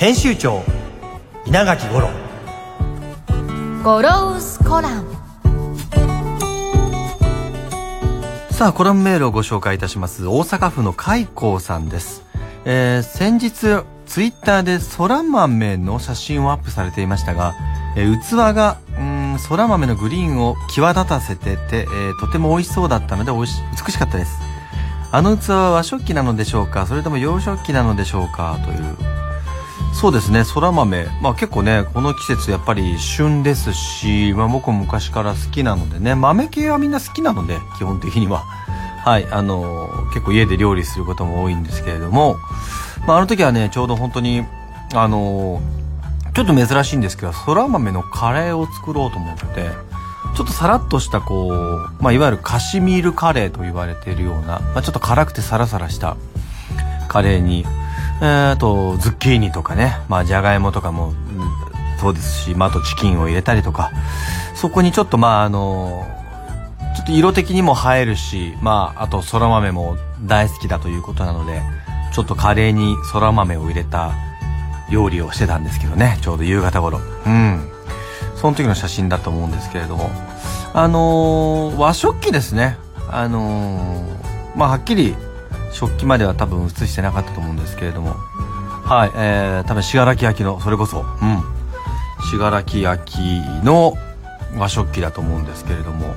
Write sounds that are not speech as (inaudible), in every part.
編集長稲垣五郎。ゴロウスコラム。さあコラムメールをご紹介いたします。大阪府の海光さんです、えー先日ツイッターでそら豆の写真をアップされていましたが、えー器がうんそら豆のグリーンを際立たせてて、えーとても美味しそうだったので美味し美しかったです。あの器は和食器なのでしょうかそれとも洋食器なのでしょうかというそうですね、そら豆。まあ結構ね、この季節やっぱり旬ですし、まあ僕も昔から好きなのでね、豆系はみんな好きなので、基本的には。はい、あのー結構家で料理することも多いんですけれども、まああの時はね、ちょうど本当に、あのーちょっと珍しいんですけど、そら豆のカレーを作ろうと思って、ちょっとさらっとしたこう、まあいわゆるカシミールカレーと言われているような、まあちょっと辛くてサラサラしたカレーに、えー、とズッキーニとかねまあじゃがいもとかも、うんそうですし、まあ、あとチキンを入れたりとかそこにちょっとまああのちょっと色的にも映えるしまああとそら豆も大好きだということなのでちょっとカレーにそら豆を入れた料理をしてたんですけどねちょうど夕方頃。うん。その時の写真だと思うんですけれども。あのー和食器ですね。あのーまあはっきり食器までは多分映してなかったと思うんですけれども。はいえー、多分信楽焼のそれこそ。うん。信楽焼の和食器だと思うんですけれども。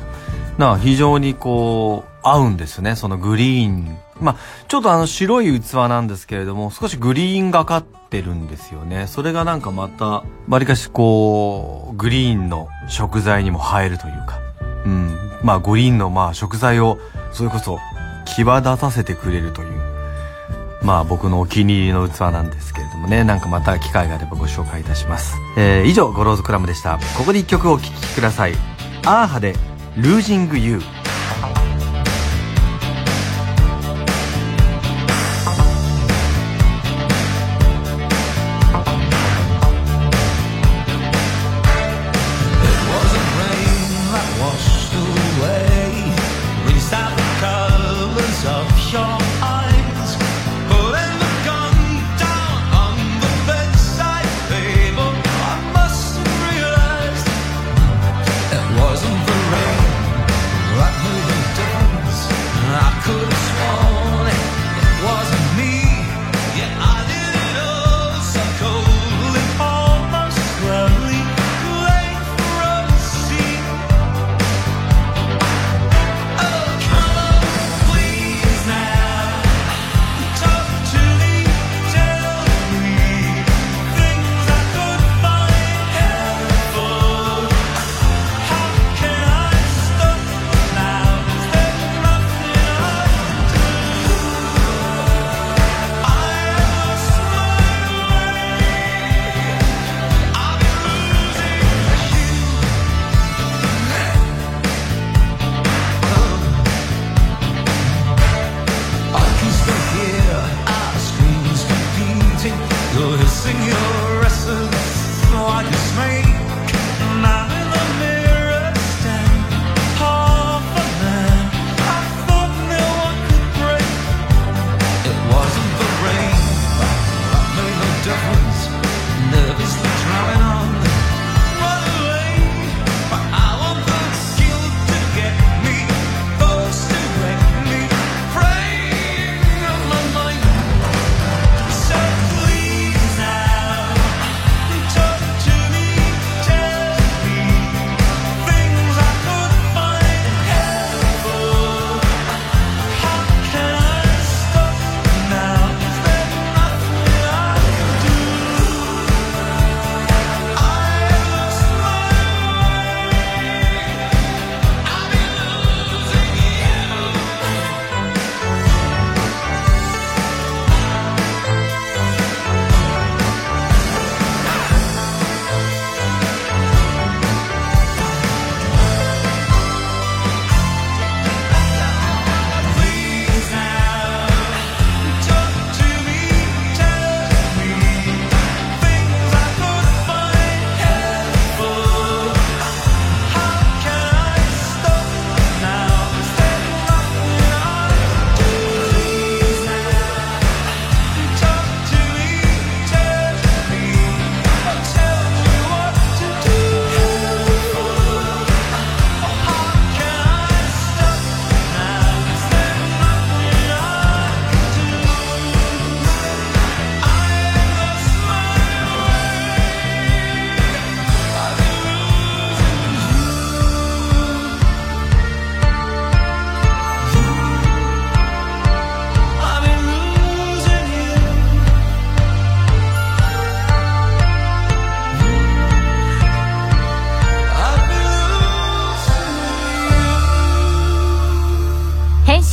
なあ非常にこう合うんですねそのグリーン。まあちょっとあの白い器なんですけれども少しグリーンがかってるんですよね。それがなんかまたわりかしこうグリーンの食材にも映えるというか。うん。まあグリーンのまあ食材をそれこそ際立たせてくれるというまあ僕のお気に入りの器なんですけれどもね。なんかまた機会があればご紹介いたします、えー、以上ゴローズクラムでした。ここで一曲お聴きください。アーハで「ルージング・ユー」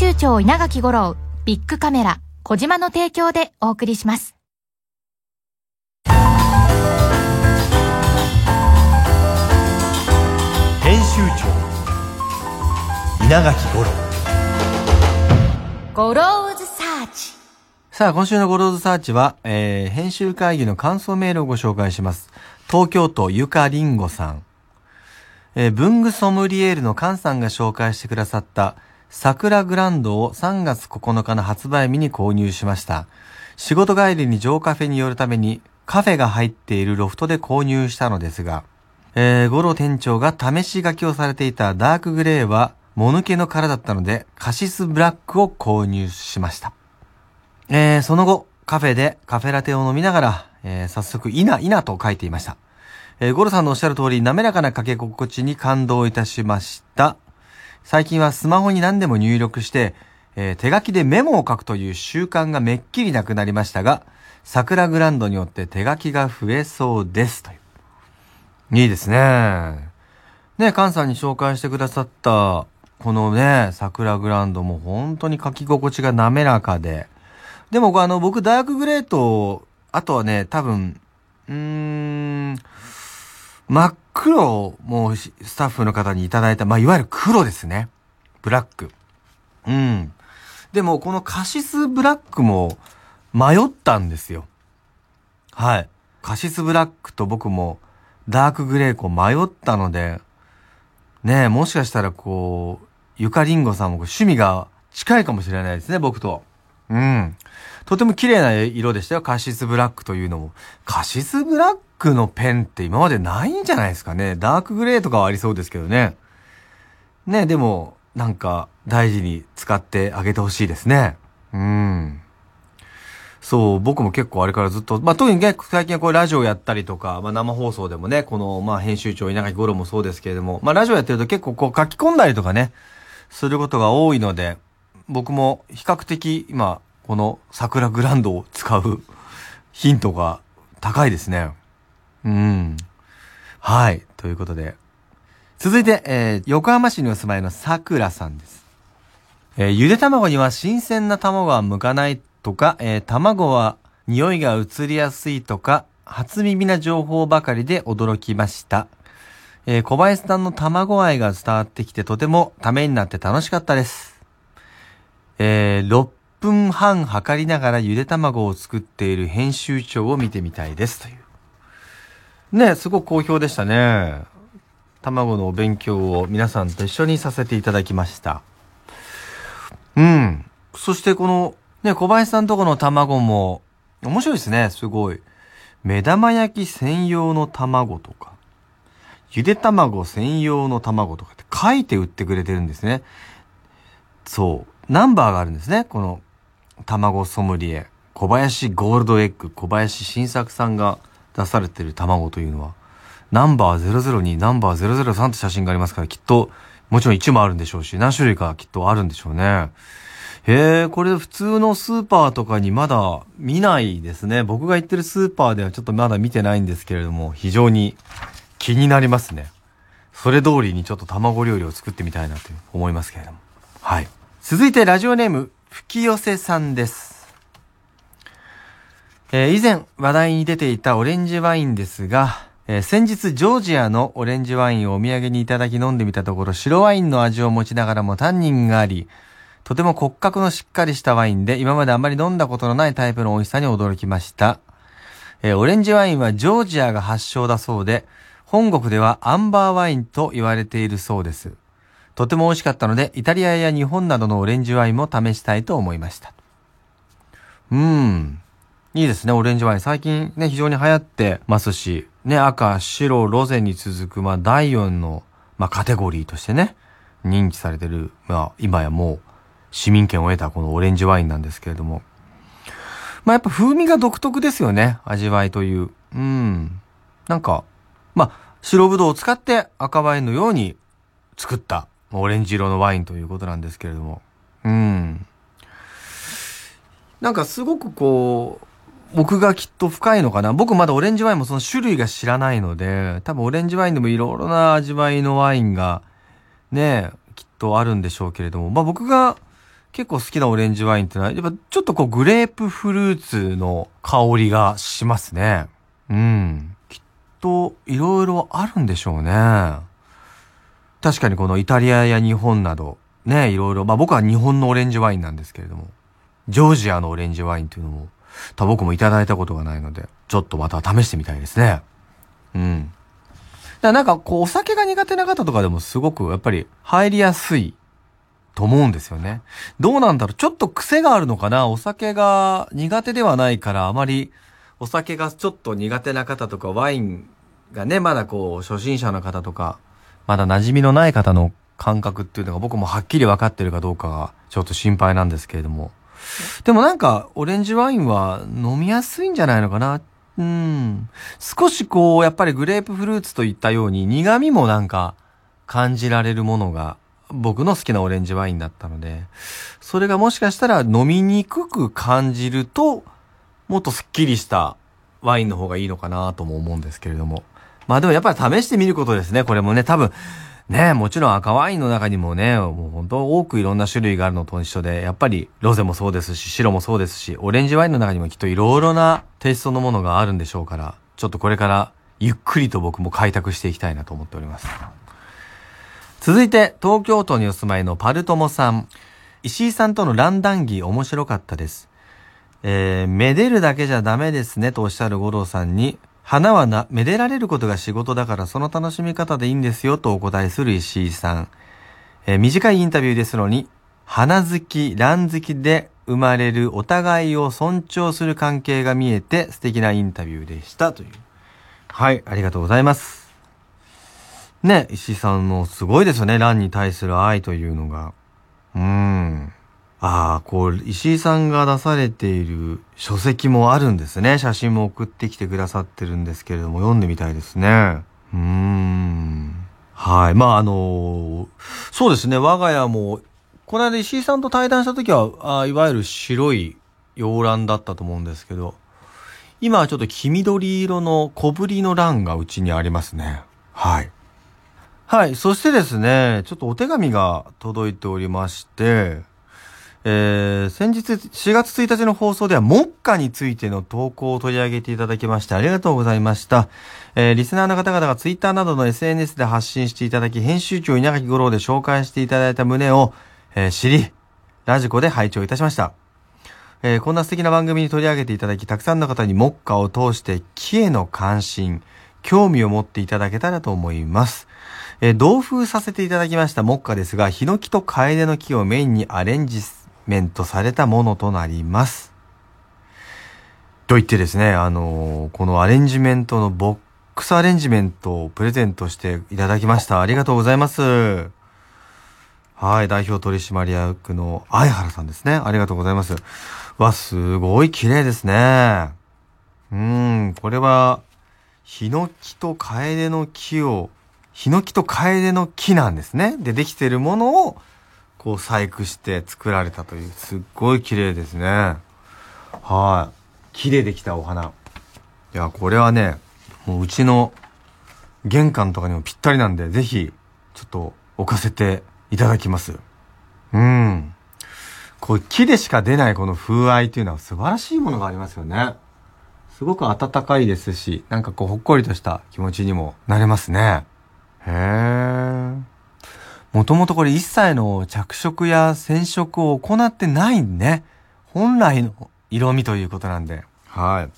集長稲垣吾郎ビックカメラコジマの提供でお送りします編集長稲垣吾郎ゴローズサーチさあ、今週のゴローズサーチは、えー、編集会議の感想メールをご紹介します。東京都ゆかりんごさん。えー、文具ソムリエールのカンさんが紹介してくださった、桜グランドを3月9日の発売日に購入しました。仕事帰りにジョーカフェに寄るために、カフェが入っているロフトで購入したのですが、えー、ゴロ店長が試し書きをされていたダークグレーは、もぬけの殻だったので、カシスブラックを購入しました。えー、その後、カフェでカフェラテを飲みながら、えー、早速、いないなと書いていました。えー、ゴロさんのおっしゃる通り、滑らかな書き心地に感動いたしました。最近はスマホに何でも入力して、えー手書きでメモを書くという習慣がめっきりなくなりましたが、桜グランドによって手書きが増えそうです。という。いいですね。ね、カンさんに紹介してくださった、このね、桜グランドも本当に書き心地が滑らかで。でも、あの、僕、ダークグレーと、あとはね、多分、うーん、真っ黒をもしスタッフの方にいただいた、まあ、いわゆる黒ですね。ブラック。うん。でも、このカシスブラックも迷ったんですよ。はい。カシスブラックと僕もダークグレーこう迷ったので、ねえ、もしかしたらこう、ゆかりんごさんも趣味が近いかもしれないですね、僕と。うん。とても綺麗な色でしたよ、カシスブラックというのも。カシスブラックのペンって今までないんじゃないですかね。ダークグレーとかはありそうですけどね。ね、でも、なんか、大事に使ってあげてほしいですね。うん。そう、僕も結構あれからずっと、まあ、特にね、最近はこうラジオやったりとか、まあ、生放送でもね、この、まあ、編集長稲垣五郎もそうですけれども、まあ、ラジオやってると結構こう書き込んだりとかね、することが多いので、僕も比較的今、この桜グランドを使う (laughs) ヒントが高いですね。うん。はい。ということで。続いて、えー横浜市にお住まいの桜さんです。えーゆで卵には新鮮な卵は向かないとか、えー卵は匂いが移りやすいとか、初耳な情報ばかりで驚きました。えー小林さんの卵愛が伝わってきてとてもためになって楽しかったです。えー6分半測りながらゆで卵を作っている編集長を見てみたいですという。ね、すごく好評でしたね。卵のお勉強を皆さんと一緒にさせていただきました。うん。そしてこの、ね、小林さんとこの卵も、面白いですね、すごい。目玉焼き専用の卵とか、ゆで卵専用の卵とかって書いて売ってくれてるんですね。そう。ナンバーがあるんですね。この、卵ソムリエ。小林ゴールドエッグ、小林新作さんが出されてる卵というのは、ナンバー002、ナンバー003って写真がありますから、きっと、もちろん1もあるんでしょうし、何種類かきっとあるんでしょうね。へえ、これ普通のスーパーとかにまだ見ないですね。僕が行ってるスーパーではちょっとまだ見てないんですけれども、非常に気になりますね。それ通りにちょっと卵料理を作ってみたいなと思いますけれども。はい。続いてラジオネーム、吹き寄せさんです。えー以前話題に出ていたオレンジワインですが、えー先日ジョージアのオレンジワインをお土産にいただき飲んでみたところ白ワインの味を持ちながらもタンニンがあり、とても骨格のしっかりしたワインで今まであまり飲んだことのないタイプの美味しさに驚きました。えーオレンジワインはジョージアが発祥だそうで、本国ではアンバーワインと言われているそうです。とても美味しかったので、イタリアや日本などのオレンジワインも試したいと思いました。うん。いいですね、オレンジワイン。最近ね、非常に流行ってますし、ね、赤、白、ロゼに続く、まあ、第4の、まあ、カテゴリーとしてね、認知されてる、まあ、今やもう、市民権を得たこのオレンジワインなんですけれども。まあ、やっぱ風味が独特ですよね、味わいという。うん。なんか、まあ、白ぶどうを使って赤ワインのように作った、オレンジ色のワインということなんですけれども。うん。なんかすごくこう、僕がきっと深いのかな。僕まだオレンジワインもその種類が知らないので、多分オレンジワインでもいろいろな味わいのワインが、ね、きっとあるんでしょうけれども、まあ僕が結構好きなオレンジワインってのは、やっぱちょっとこうグレープフルーツの香りがしますね。うん。きっといろいろあるんでしょうね。確かにこのイタリアや日本など、ね、いろいろ、まあ僕は日本のオレンジワインなんですけれども、ジョージアのオレンジワインっていうのも、多分僕もいただいたことがないので、ちょっとまた試してみたいですね。うん。だなんかこうお酒が苦手な方とかでもすごくやっぱり入りやすいと思うんですよね。どうなんだろうちょっと癖があるのかなお酒が苦手ではないからあまりお酒がちょっと苦手な方とかワインがね、まだこう初心者の方とか、まだ馴染みのない方の感覚っていうのが僕もはっきり分かってるかどうかがちょっと心配なんですけれども。でもなんかオレンジワインは飲みやすいんじゃないのかな？うん。少しこう、やっぱりグレープフルーツといったように苦味もなんか感じられるものが僕の好きなオレンジワインだったので、それがもしかしたら飲みにくく感じると、もっとスッキリしたワインの方がいいのかなとも思うんですけれども。まあでもやっぱり試してみることですね。これもね、多分、ね、もちろん赤ワインの中にもね、もう本当多くいろんな種類があるのと一緒で、やっぱりロゼもそうですし、白もそうですし、オレンジワインの中にもきっといろいろなテイストのものがあるんでしょうから、ちょっとこれからゆっくりと僕も開拓していきたいなと思っております。続いて、東京都にお住まいのパルトモさん。石井さんとの乱談義面白かったです。えー、めでるだけじゃダメですねとおっしゃる五郎さんに、花はな、めでられることが仕事だからその楽しみ方でいいんですよとお答えする石井さん。えー短いインタビューですのに、花好き、蘭好きで生まれるお互いを尊重する関係が見えて素敵なインタビューでしたという。はい、ありがとうございます。ね、石井さんのすごいですよね、蘭に対する愛というのが。うーん。ああ、こう、石井さんが出されている書籍もあるんですね。写真も送ってきてくださってるんですけれども、読んでみたいですね。うーん。はい。まあ、あのそうですね、我が家も、この間石井さんと対談した時は、あいわゆる白い洋蘭だったと思うんですけど、今はちょっと黄緑色の小ぶりの蘭がうちにありますね。はい。はい。そしてですね、ちょっとお手紙が届いておりまして、えー、先日4月1日の放送では、目下についての投稿を取り上げていただきまして、ありがとうございました。えー、リスナーの方々がツイッターなどの SNS で発信していただき、編集長稲垣五郎で紹介していただいた旨を、えー知り、ラジコで拝聴いたしました。えーこんな素敵な番組に取り上げていただき、たくさんの方に目下を通して木への関心、興味を持っていただけたらと思います。え同封させていただきました目下ですが、ヒノキとカエデの木をメインにアレンジメントされたものとなります。と言ってですね、あのーこのアレンジメントのボックスアレンジメントをプレゼントしていただきました。ありがとうございます。はい、代表取締役の相原さんですね。ありがとうございます。わ、すごい綺麗ですね。うん、これは、ヒノキとカエデの木を、ヒノキとカエデの木なんですね。で、できてるものを、こう細工して作られたという、すっごい綺麗ですね。はい。木でできたお花。いや、これはね、もううちの玄関とかにもぴったりなんで、ぜひ、ちょっと置かせていただきます。うん。こう、木でしか出ないこの風合いというのは素晴らしいものがありますよね。すごく暖かいですし、なんかこう、ほっこりとした気持ちにもなれますね。へえ。もともとこれ一切の着色や染色を行ってないんね。本来の色味ということなんで。は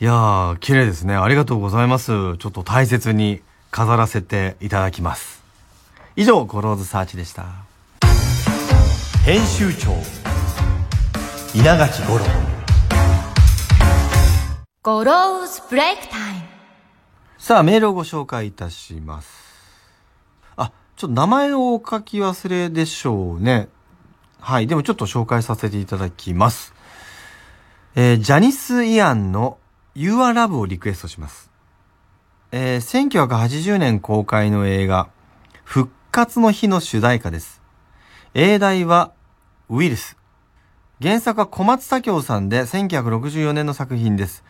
い。いやー、綺麗ですね。ありがとうございます。ちょっと大切に飾らせていただきます。以上、ゴローズサーチでした。編集長稲垣吾郎ゴローズブレイクタイム。さあ、メールをご紹介いたします。ちょっと名前をお書き忘れでしょうね。はい。でもちょっと紹介させていただきます。えージャニス・イアンの You Are Love をリクエストします。えー1980年公開の映画、復活の日の主題歌です。英題は、ウイルス。原作は小松左京さんで1964年の作品です。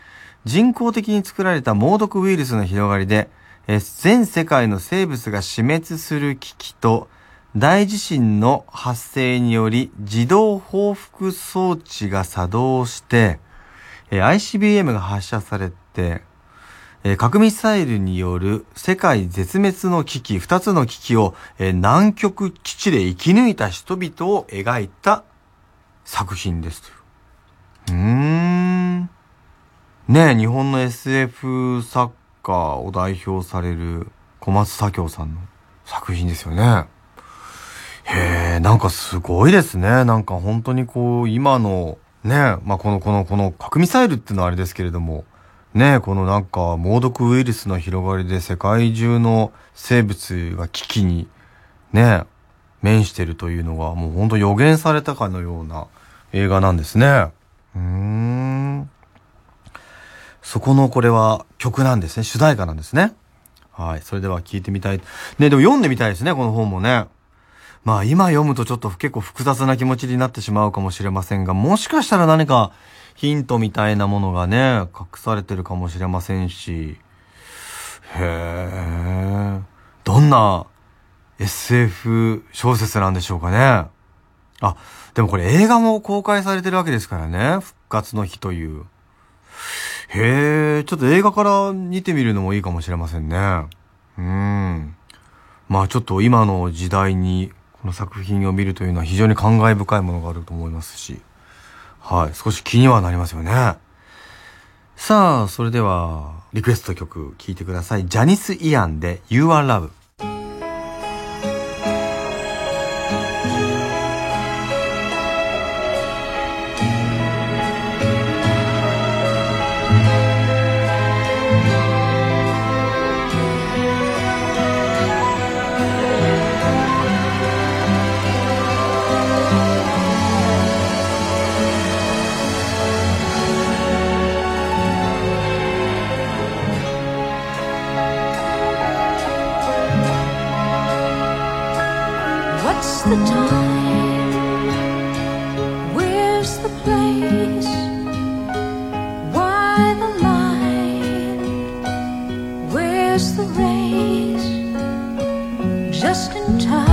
人工的に作られた猛毒ウイルスの広がりで、え全世界の生物が死滅する危機と大地震の発生により自動報復装置が作動して、え ICBM が発射されて、え核ミサイルによる世界絶滅の危機、二つの危機を、え南極基地で生き抜いた人々を描いた作品ですう。ーん。ねえ、日本の SF 作家を代表される小松左京さんの作品ですよね。へえ、なんかすごいですね。なんか本当にこう、今の、ね、まあ、この、この、この核ミサイルっていうのはあれですけれども、ね、このなんか猛毒ウイルスの広がりで世界中の生物が危機に、ね、面してるというのがもう本当予言されたかのような映画なんですね。うーん。そこのこれは曲なんですね。主題歌なんですね。はい。それでは聞いてみたい。ね、でも読んでみたいですね、この本もね。まあ今読むとちょっと結構複雑な気持ちになってしまうかもしれませんが、もしかしたら何かヒントみたいなものがね、隠されてるかもしれませんし。へえ。どんな SF 小説なんでしょうかね。あ、でもこれ映画も公開されてるわけですからね。復活の日という。へえ、ちょっと映画から見てみるのもいいかもしれませんね。うん。まあちょっと今の時代にこの作品を見るというのは非常に感慨深いものがあると思いますし、はい、少し気にはなりますよね。さあ、それではリクエスト曲聴いてください。ジャニス・イアンで You Are Love。Race? Just in time,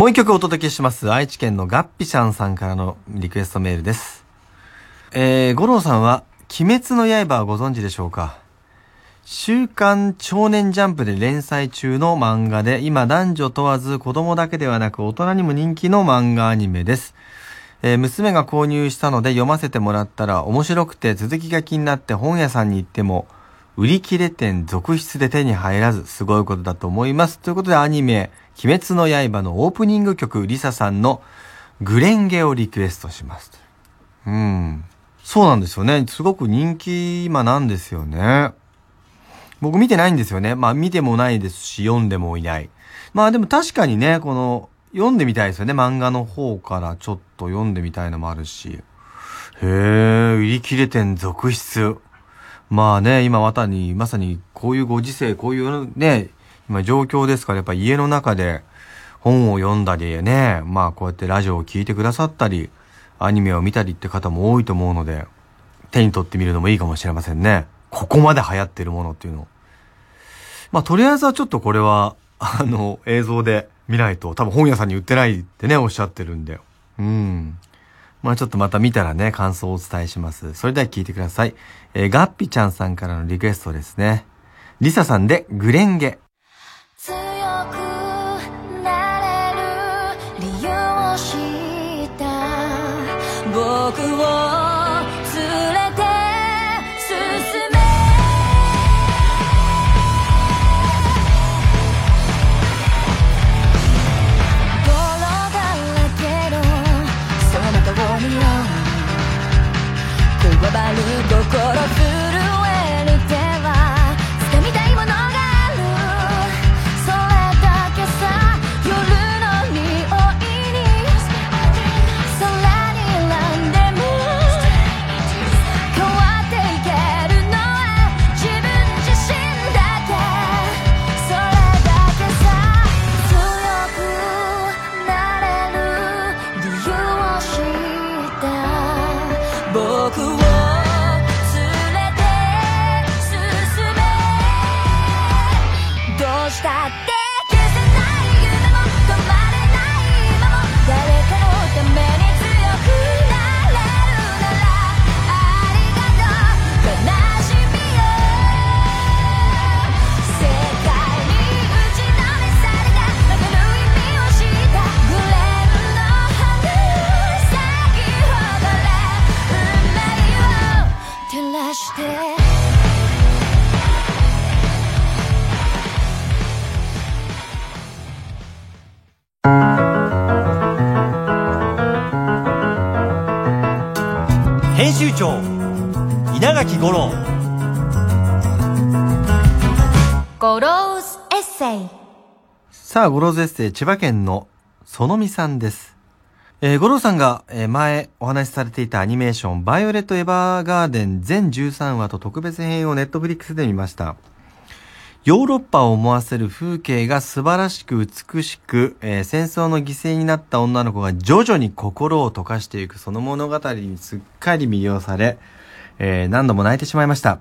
もう一曲お届けします。愛知県のガッピシャンさんからのリクエストメールです。えー、五郎さんは、鬼滅の刃をご存知でしょうか？週刊少年ジャンプで連載中の漫画で、今男女問わず子供だけではなく大人にも人気の漫画アニメです。えー娘が購入したので読ませてもらったら面白くて続きが気になって本屋さんに行っても売り切れ店続出で手に入らずすごいことだと思います。ということでアニメ鬼滅の刃のオープニング曲リサさんのグレンゲをリクエストします。うん。そうなんですよね。すごく人気今なんですよね。僕見てないんですよね。まあ見てもないですし、読んでもいない。まあでも確かにね、この、読んでみたいですよね。漫画の方からちょっと読んでみたいのもあるし。へえ、売り切れ店続出。まあね、今まさに、まさにこういうご時世、こういうね、今状況ですから、やっぱ家の中で本を読んだりね、まあこうやってラジオを聞いてくださったり、アニメを見たりって方も多いと思うので、手に取ってみるのもいいかもしれませんね。ここまで流行ってるものっていうの。まあ、とりあえずはちょっとこれは、あの、映像で見ないと、多分本屋さんに売ってないってね、おっしゃってるんで。うん。まあちょっとまた見たらね、感想をお伝えします。それでは聞いてください。えーガッピちゃんさんからのリクエストですね。リサさんで、グレンゲ。強くなれる理由を知った僕を稲垣吾郎ゴローズエッセイさあ、ゴローズエッセイ、千葉県の園美さんです。えー、ゴローさんが、えー前お話しされていたアニメーション、バイオレット・エヴァーガーデン全13話と特別編をネットフリックスで見ました。ヨーロッパを思わせる風景が素晴らしく美しく、えー戦争の犠牲になった女の子が徐々に心を溶かしていくその物語にすっかり魅了され、えー何度も泣いてしまいました。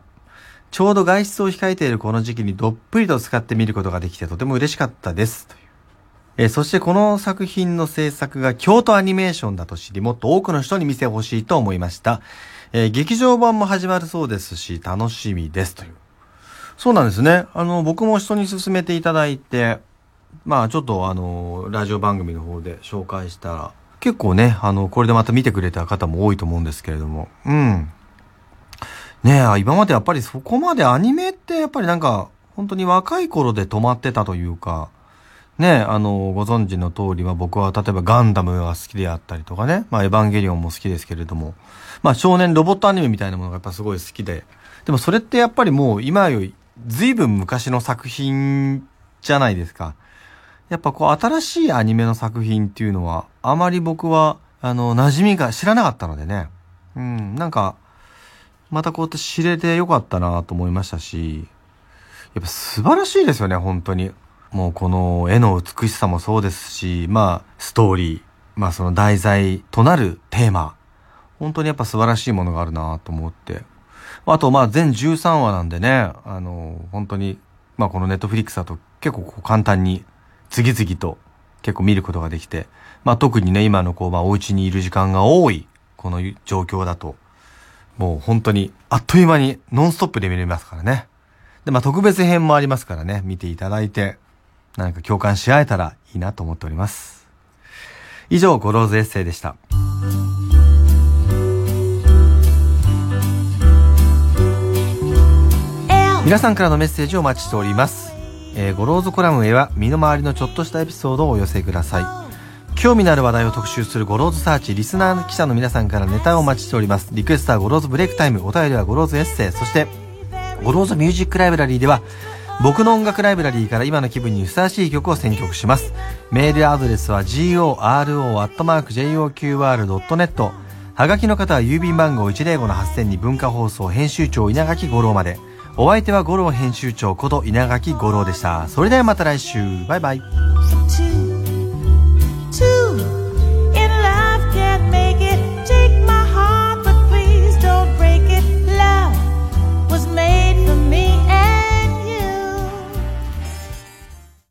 ちょうど外出を控えているこの時期にどっぷりと使ってみることができてとても嬉しかったです。というえーそしてこの作品の制作が京都アニメーションだと知り、もっと多くの人に見てほしいと思いました。えー劇場版も始まるそうですし、楽しみです。という。そうなんですね。あの、僕も人に勧めていただいて、まあちょっとあの、ラジオ番組の方で紹介したら、結構ね、あの、これでまた見てくれた方も多いと思うんですけれども、うん。ねえ、今までやっぱりそこまでアニメってやっぱりなんか、本当に若い頃で止まってたというか、ね、あの、ご存知の通りは僕は例えばガンダムが好きであったりとかね、まあエヴァンゲリオンも好きですけれども、まあ少年ロボットアニメみたいなものがやっぱすごい好きで、でもそれってやっぱりもう今より随分昔の作品じゃないですか。やっぱこう新しいアニメの作品っていうのはあまり僕はあの馴染みが知らなかったのでね。うん、なんかまたこうやって知れてよかったなと思いましたし、やっぱ素晴らしいですよね、本当に。もうこの絵の美しさもそうですし、まあストーリー、まあその題材となるテーマ、本当にやっぱ素晴らしいものがあるなと思って。あとまあ全13話なんでね、あの、本当に、まあこのネットフリックスだと結構こう簡単に次々と結構見ることができて、まあ特にね、今のこう、まあお家にいる時間が多い、この状況だと、もう本当にあっという間にノンストップで見れますからね。で、まあ特別編もありますからね、見ていただいて、何か共感し合えたらいいなと思っております。以上、ゴローズエッセイでした。皆さんからのメッセージをお待ちしております。えー、ゴローズコラムへは身の回りのちょっとしたエピソードをお寄せください。興味のある話題を特集するゴローズサーチ、リスナー記者の皆さんからネタをお待ちしております。リクエストはゴローズブレイクタイム、お便りはゴローズエッセイ、そして、ゴローズミュージックライブラリーでは、僕の音楽ライブラリーから今の気分にふさわしい曲を選曲します。メールアドレスは goro.joqr.net はがきの方は郵便番号105-8000に文化放送編集長稲垣吾郎まで。お相手は五郎編集長こと稲垣五郎でした。それではまた来週。バイバイ。